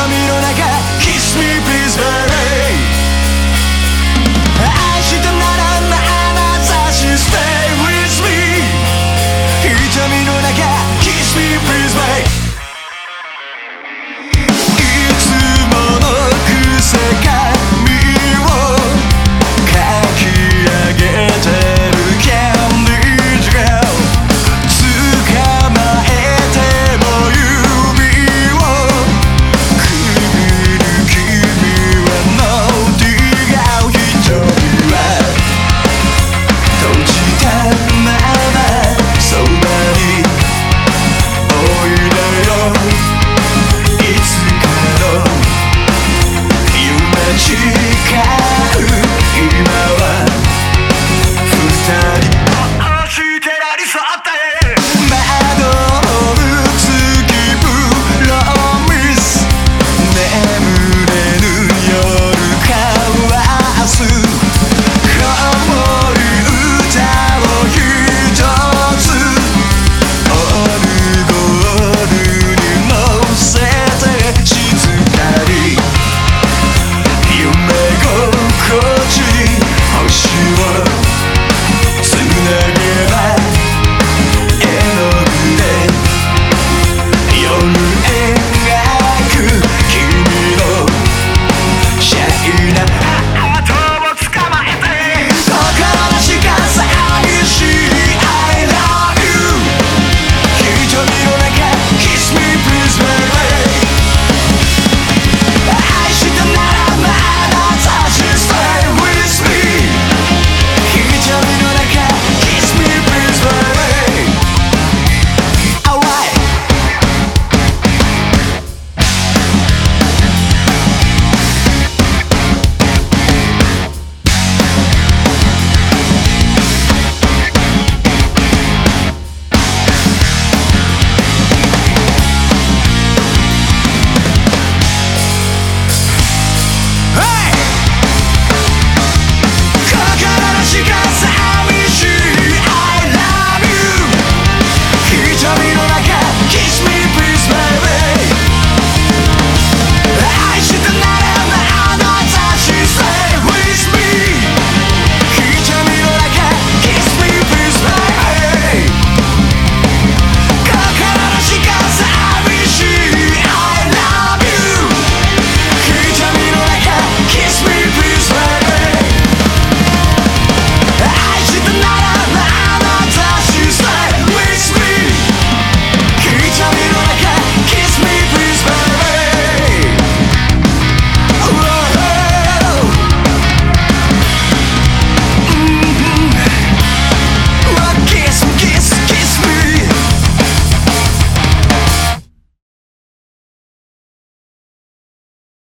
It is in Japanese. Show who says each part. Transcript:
Speaker 1: 髪の中